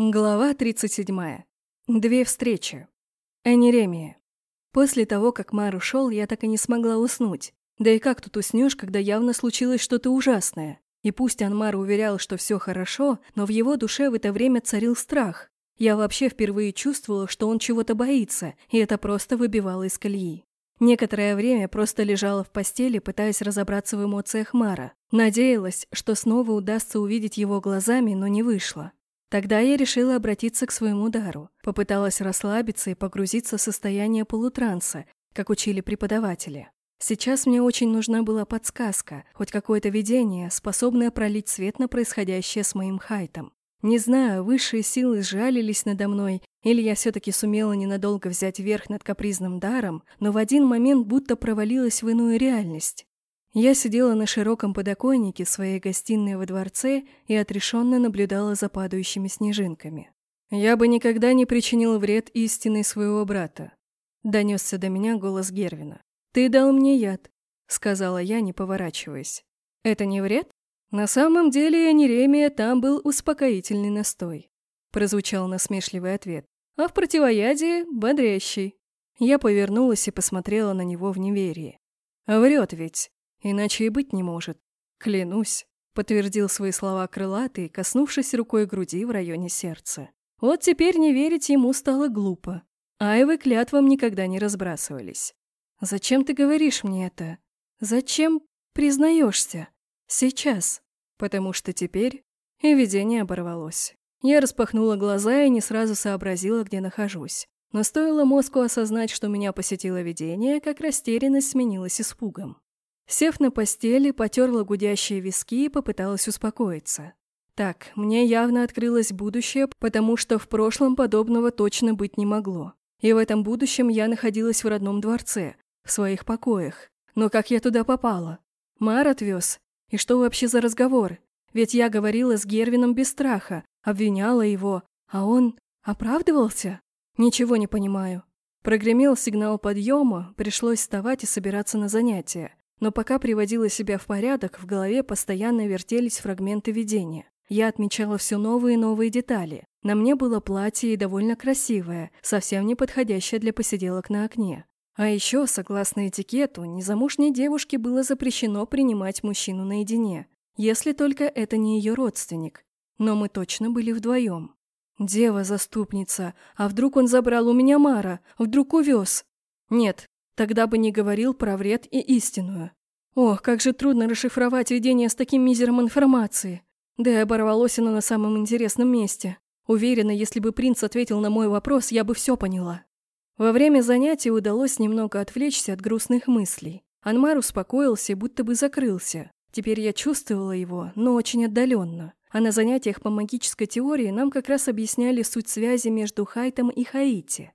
Глава 37. Две встречи. Энеремия. После того, как Мар ушел, я так и не смогла уснуть. Да и как тут уснешь, когда явно случилось что-то ужасное? И пусть Анмар уверял, что все хорошо, но в его душе в это время царил страх. Я вообще впервые чувствовала, что он чего-то боится, и это просто выбивало из колеи. Некоторое время просто лежала в постели, пытаясь разобраться в эмоциях Мара. Надеялась, что снова удастся увидеть его глазами, но не вышло. Тогда я решила обратиться к своему дару, попыталась расслабиться и погрузиться в состояние полутранса, как учили преподаватели. Сейчас мне очень нужна была подсказка, хоть какое-то видение, способное пролить свет на происходящее с моим хайтом. Не знаю, высшие силы сжалились надо мной, или я все-таки сумела ненадолго взять верх над капризным даром, но в один момент будто провалилась в иную реальность. Я сидела на широком подоконнике своей гостиной во дворце и отрешенно наблюдала за падающими снежинками. «Я бы никогда не причинил вред истиной своего брата», — донесся до меня голос Гервина. «Ты дал мне яд», — сказала я, не поворачиваясь. «Это не вред?» «На самом деле, Неремия, там был успокоительный настой», — прозвучал насмешливый ответ. «А в противоядии — бодрящий». Я повернулась и посмотрела на него в неверии. «Врет ведь. Иначе и быть не может. Клянусь, подтвердил свои слова крылатый, коснувшись рукой груди в районе сердца. Вот теперь не верить ему стало глупо. Айвы клятвам никогда не разбрасывались. «Зачем ты говоришь мне это? Зачем признаешься? Сейчас?» Потому что теперь и видение оборвалось. Я распахнула глаза и не сразу сообразила, где нахожусь. Но стоило мозгу осознать, что меня посетило видение, как растерянность сменилась испугом. Сев на постели, потерла гудящие виски и попыталась успокоиться. Так, мне явно открылось будущее, потому что в прошлом подобного точно быть не могло. И в этом будущем я находилась в родном дворце, в своих покоях. Но как я туда попала? Мар отвез. И что вообще за разговор? Ведь я говорила с Гервином без страха, обвиняла его, а он оправдывался? Ничего не понимаю. Прогремел сигнал подъема, пришлось вставать и собираться на занятия. Но пока приводила себя в порядок, в голове постоянно вертелись фрагменты видения. Я отмечала все новые и новые детали. На мне было платье и довольно красивое, совсем не подходящее для посиделок на окне. А еще, согласно этикету, незамужней девушке было запрещено принимать мужчину наедине, если только это не ее родственник. Но мы точно были вдвоем. Дева-заступница, а вдруг он забрал у меня Мара, вдруг увез? Нет, Тогда бы не говорил про вред и истинную. Ох, как же трудно расшифровать видение с таким мизером информации. Да и оборвалось оно на самом интересном месте. Уверена, если бы принц ответил на мой вопрос, я бы все поняла. Во время занятий удалось немного отвлечься от грустных мыслей. Анмар успокоился будто бы закрылся. Теперь я чувствовала его, но очень отдаленно. А на занятиях по магической теории нам как раз объясняли суть связи между Хайтом и Хаити.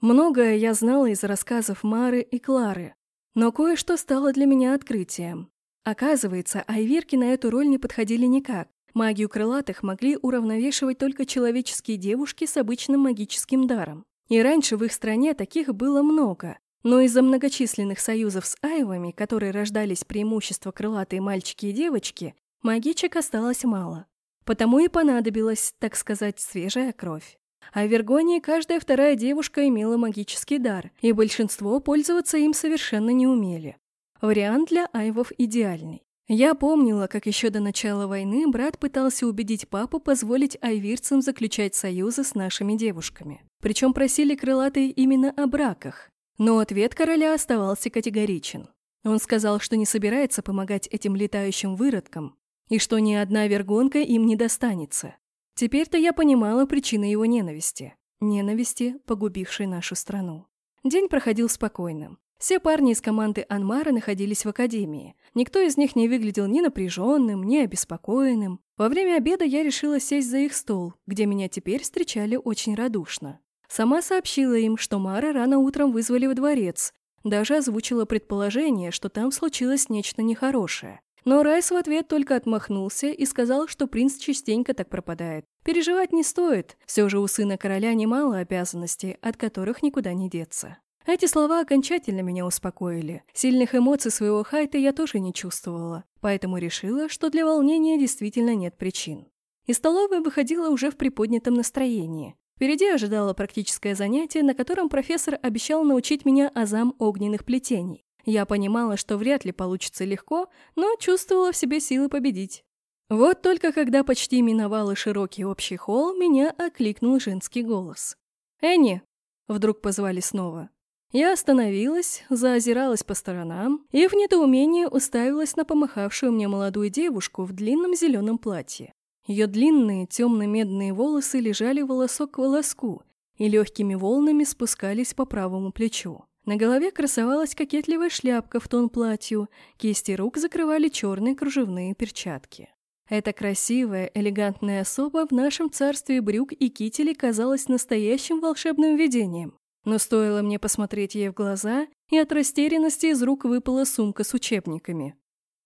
Многое я знала из рассказов Мары и Клары, но кое-что стало для меня открытием. Оказывается, айверки на эту роль не подходили никак. Магию крылатых могли уравновешивать только человеческие девушки с обычным магическим даром. И раньше в их стране таких было много. Но из-за многочисленных союзов с айвами, которые рождались преимущество крылатые мальчики и девочки, магичек осталось мало. Потому и понадобилась, так сказать, свежая кровь. А в Вергонии каждая вторая девушка имела магический дар, и большинство пользоваться им совершенно не умели. Вариант для айвов идеальный. Я помнила, как еще до начала войны брат пытался убедить папу позволить айвирцам заключать союзы с нашими девушками. Причем просили крылатые именно о браках. Но ответ короля оставался категоричен. Он сказал, что не собирается помогать этим летающим выродкам, и что ни одна вергонка им не достанется. Теперь-то я понимала причины его ненависти. Ненависти, погубившей нашу страну. День проходил спокойно. Все парни из команды Анмара находились в академии. Никто из них не выглядел ни напряженным, ни обеспокоенным. Во время обеда я решила сесть за их стол, где меня теперь встречали очень радушно. Сама сообщила им, что Мара рано утром вызвали во дворец. Даже озвучила предположение, что там случилось нечто нехорошее. Но Райс в ответ только отмахнулся и сказал, что принц частенько так пропадает. Переживать не стоит, все же у сына короля немало обязанностей, от которых никуда не деться. Эти слова окончательно меня успокоили. Сильных эмоций своего хайта я тоже не чувствовала, поэтому решила, что для волнения действительно нет причин. Из столовой выходила уже в приподнятом настроении. Впереди ожидало практическое занятие, на котором профессор обещал научить меня азам огненных плетений. Я понимала, что вряд ли получится легко, но чувствовала в себе силы победить. Вот только когда почти миновала широкий общий холл, меня окликнул женский голос. «Энни!» — вдруг позвали снова. Я остановилась, заозиралась по сторонам и в недоумении уставилась на помахавшую мне молодую девушку в длинном зеленом платье. Ее длинные темно-медные волосы лежали волосок к волоску и легкими волнами спускались по правому плечу. На голове красовалась кокетливая шляпка в тон платью, кисти рук закрывали черные кружевные перчатки. Эта красивая, элегантная особа в нашем царстве брюк и кителей казалась настоящим волшебным видением. Но стоило мне посмотреть ей в глаза, и от растерянности из рук выпала сумка с учебниками.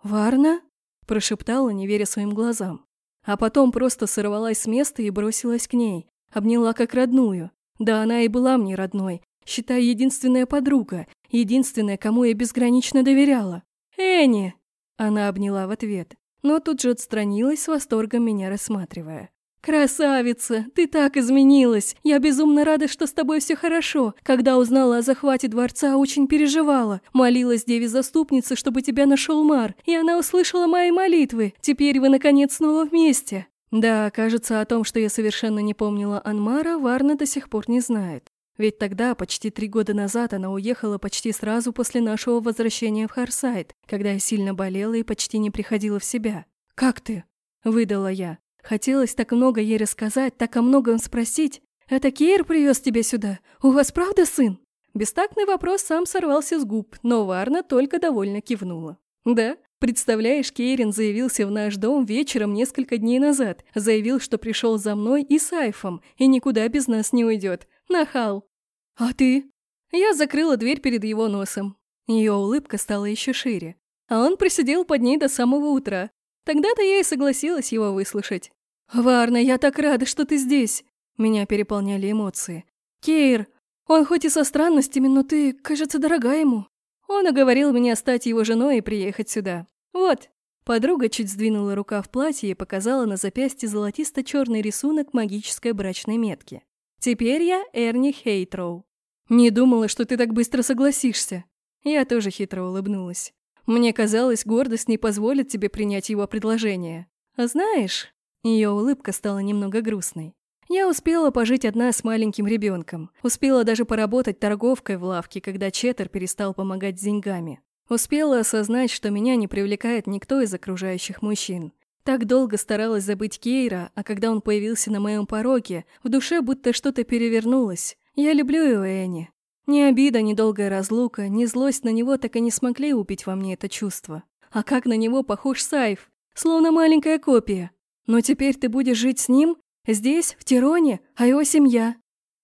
«Варна?» – прошептала, не веря своим глазам. А потом просто сорвалась с места и бросилась к ней, обняла как родную. Да она и была мне родной, считай, единственная подруга, единственная, кому я безгранично доверяла. «Энни!» – она обняла в ответ но тут же отстранилась с восторгом меня рассматривая. «Красавица! Ты так изменилась! Я безумно рада, что с тобой все хорошо. Когда узнала о захвате дворца, очень переживала. Молилась деве-заступнице, чтобы тебя нашел Мар, и она услышала мои молитвы. Теперь вы, наконец, снова вместе». Да, кажется, о том, что я совершенно не помнила Анмара, Варна до сих пор не знает. Ведь тогда, почти три года назад, она уехала почти сразу после нашего возвращения в Харсайд, когда я сильно болела и почти не приходила в себя. «Как ты?» – выдала я. Хотелось так много ей рассказать, так о многом спросить. «Это Кейр привез тебя сюда? У вас правда сын?» Бестактный вопрос сам сорвался с губ, но Варна только довольно кивнула. «Да, Представляешь, Кейрин заявился в наш дом вечером несколько дней назад. Заявил, что пришел за мной и с Айфом, и никуда без нас не уйдет. Нахал. «А ты?» Я закрыла дверь перед его носом. Ее улыбка стала еще шире. А он просидел под ней до самого утра. Тогда-то я и согласилась его выслушать. «Варна, я так рада, что ты здесь!» Меня переполняли эмоции. «Кейр, он хоть и со странностями, но ты, кажется, дорога ему». Он уговорил меня стать его женой и приехать сюда. Вот. Подруга чуть сдвинула рука в платье и показала на запястье золотисто-черный рисунок магической брачной метки. Теперь я Эрни Хейтроу. Не думала, что ты так быстро согласишься. Я тоже хитро улыбнулась. Мне казалось, гордость не позволит тебе принять его предложение. А знаешь, ее улыбка стала немного грустной. Я успела пожить одна с маленьким ребенком. Успела даже поработать торговкой в лавке, когда Четтер перестал помогать с деньгами. Успела осознать, что меня не привлекает никто из окружающих мужчин. Так долго старалась забыть Кейра, а когда он появился на моем пороге, в душе будто что-то перевернулось. Я люблю его, Энни. Ни обида, ни долгая разлука, ни злость на него так и не смогли убить во мне это чувство. А как на него похож Сайф, словно маленькая копия. Но теперь ты будешь жить с ним, здесь, в Тироне, а его семья.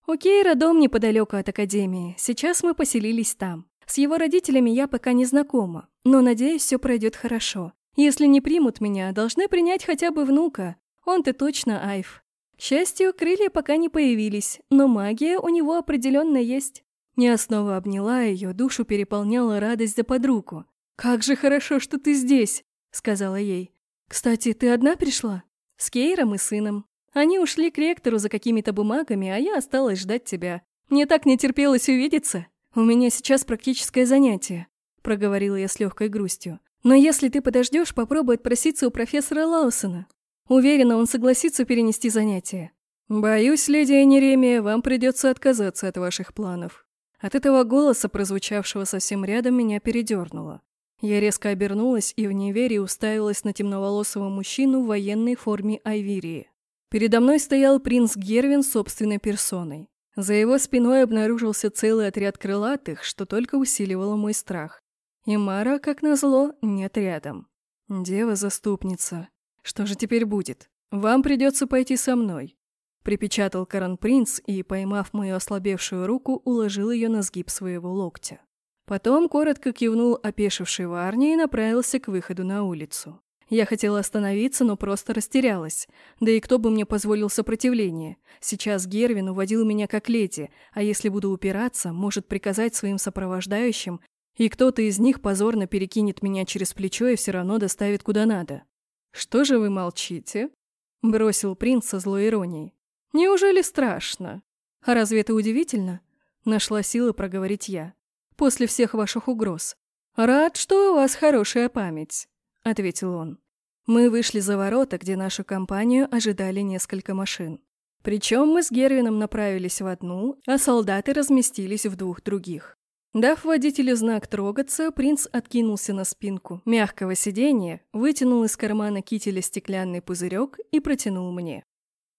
У Кейра дом неподалеку от Академии, сейчас мы поселились там. С его родителями я пока не знакома, но надеюсь, все пройдет хорошо. Если не примут меня, должны принять хотя бы внука. Он-то точно Айв. К счастью, крылья пока не появились, но магия у него определенно есть. Я снова обняла ее, душу переполняла радость за подругу. «Как же хорошо, что ты здесь!» — сказала ей. «Кстати, ты одна пришла?» «С Кейром и сыном. Они ушли к ректору за какими-то бумагами, а я осталась ждать тебя. Мне так не терпелось увидеться. У меня сейчас практическое занятие», — проговорила я с легкой грустью. Но если ты подождешь, попробуй отпроситься у профессора Лаусона. Уверена, он согласится перенести занятия. Боюсь, леди Энеремия, вам придется отказаться от ваших планов. От этого голоса, прозвучавшего совсем рядом, меня передернуло. Я резко обернулась и в неверии уставилась на темноволосого мужчину в военной форме Айвирии. Передо мной стоял принц Гервин собственной персоной. За его спиной обнаружился целый отряд крылатых, что только усиливало мой страх. И Мара, как назло, нет рядом. Дева-заступница. Что же теперь будет? Вам придется пойти со мной. Припечатал Принц и, поймав мою ослабевшую руку, уложил ее на сгиб своего локтя. Потом коротко кивнул опешивший Варни и направился к выходу на улицу. Я хотела остановиться, но просто растерялась. Да и кто бы мне позволил сопротивление? Сейчас Гервин уводил меня как леди, а если буду упираться, может приказать своим сопровождающим и кто-то из них позорно перекинет меня через плечо и все равно доставит куда надо. Что же вы молчите? — бросил принц со злой иронией. «Неужели страшно? А разве это удивительно?» — нашла силы проговорить я. «После всех ваших угроз. Рад, что у вас хорошая память», — ответил он. Мы вышли за ворота, где нашу компанию ожидали несколько машин. Причем мы с Гервином направились в одну, а солдаты разместились в двух других. Дав водителю знак трогаться, принц откинулся на спинку мягкого сиденья, вытянул из кармана кителя стеклянный пузырек и протянул мне.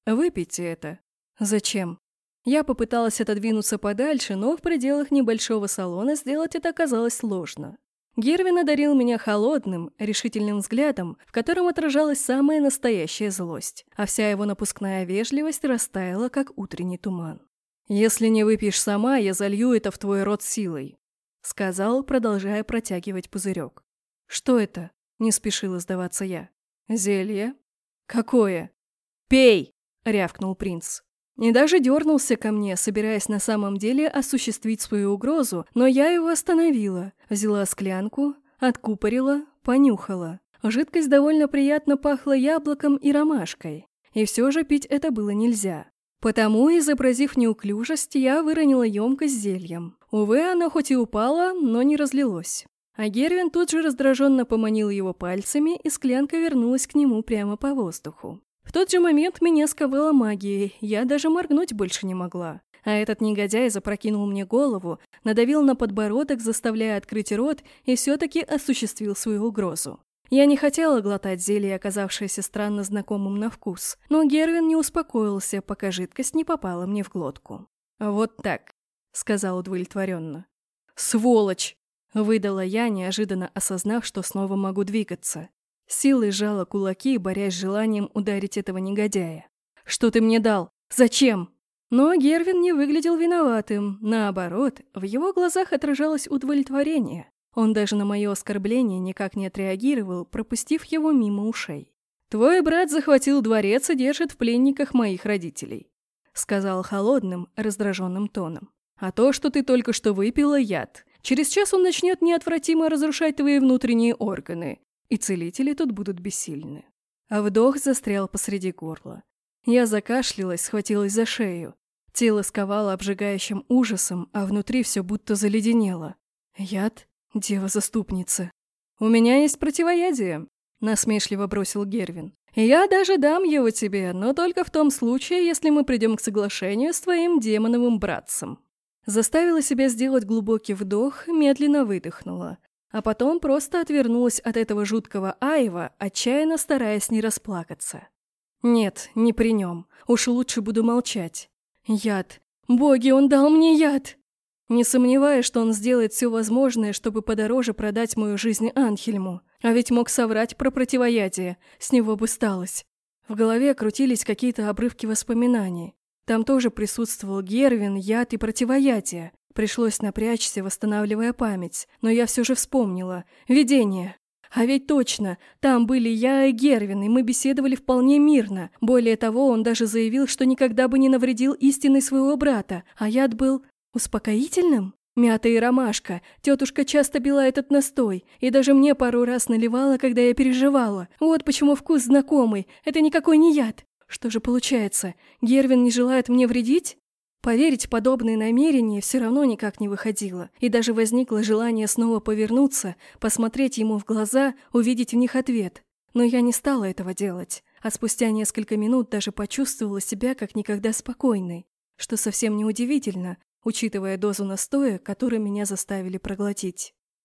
«Выпейте это». «Зачем?» Я попыталась отодвинуться подальше, но в пределах небольшого салона сделать это оказалось сложно. Гервин одарил меня холодным, решительным взглядом, в котором отражалась самая настоящая злость, а вся его напускная вежливость растаяла, как утренний туман. «Если не выпьешь сама, я залью это в твой рот силой», — сказал, продолжая протягивать пузырек. «Что это?» — не спешила сдаваться я. «Зелье?» «Какое?» «Пей!» — рявкнул принц. И даже дернулся ко мне, собираясь на самом деле осуществить свою угрозу, но я его остановила, взяла склянку, откупорила, понюхала. Жидкость довольно приятно пахла яблоком и ромашкой. И все же пить это было нельзя. Потому, изобразив неуклюжесть, я выронила емкость с зельем. Увы, оно хоть и упало, но не разлилось. А Гервин тут же раздраженно поманил его пальцами, и склянка вернулась к нему прямо по воздуху. В тот же момент меня сковала магией, я даже моргнуть больше не могла. А этот негодяй запрокинул мне голову, надавил на подбородок, заставляя открыть рот, и все-таки осуществил свою угрозу. Я не хотела глотать зелье, оказавшееся странно знакомым на вкус, но Гервин не успокоился, пока жидкость не попала мне в глотку. «Вот так», — сказал удовлетворенно. «Сволочь!» — выдала я, неожиданно осознав, что снова могу двигаться. Силой сжала кулаки, борясь с желанием ударить этого негодяя. «Что ты мне дал? Зачем?» Но Гервин не выглядел виноватым. Наоборот, в его глазах отражалось удовлетворение. Он даже на мое оскорбление никак не отреагировал, пропустив его мимо ушей. «Твой брат захватил дворец и держит в пленниках моих родителей», сказал холодным, раздраженным тоном. «А то, что ты только что выпила, яд. Через час он начнет неотвратимо разрушать твои внутренние органы, и целители тут будут бессильны». А вдох застрял посреди горла. Я закашлялась, схватилась за шею. Тело сковало обжигающим ужасом, а внутри все будто заледенело. Яд? «Дева-заступница». «У меня есть противоядие», — насмешливо бросил Гервин. «Я даже дам его тебе, но только в том случае, если мы придем к соглашению с твоим демоновым братцем». Заставила себя сделать глубокий вдох, медленно выдохнула. А потом просто отвернулась от этого жуткого Айва, отчаянно стараясь не расплакаться. «Нет, не при нем. Уж лучше буду молчать. Яд. Боги, он дал мне яд!» Не сомневаюсь, что он сделает все возможное, чтобы подороже продать мою жизнь Анхельму. А ведь мог соврать про противоядие, с него бы сталось. В голове крутились какие-то обрывки воспоминаний. Там тоже присутствовал Гервин, яд и противоядие. Пришлось напрячься, восстанавливая память. Но я все же вспомнила. Видение. А ведь точно, там были я и Гервин, и мы беседовали вполне мирно. Более того, он даже заявил, что никогда бы не навредил истинной своего брата, а яд был Успокоительным? Мята и ромашка. Тетушка часто била этот настой, и даже мне пару раз наливала, когда я переживала. Вот почему вкус знакомый. Это никакой не яд. Что же получается? Гервин не желает мне вредить? Поверить в подобные намерения все равно никак не выходило, и даже возникло желание снова повернуться, посмотреть ему в глаза, увидеть в них ответ. Но я не стала этого делать, а спустя несколько минут даже почувствовала себя как никогда спокойной, что совсем не удивительно, учитывая дозу настоя, который меня заставили проглотить.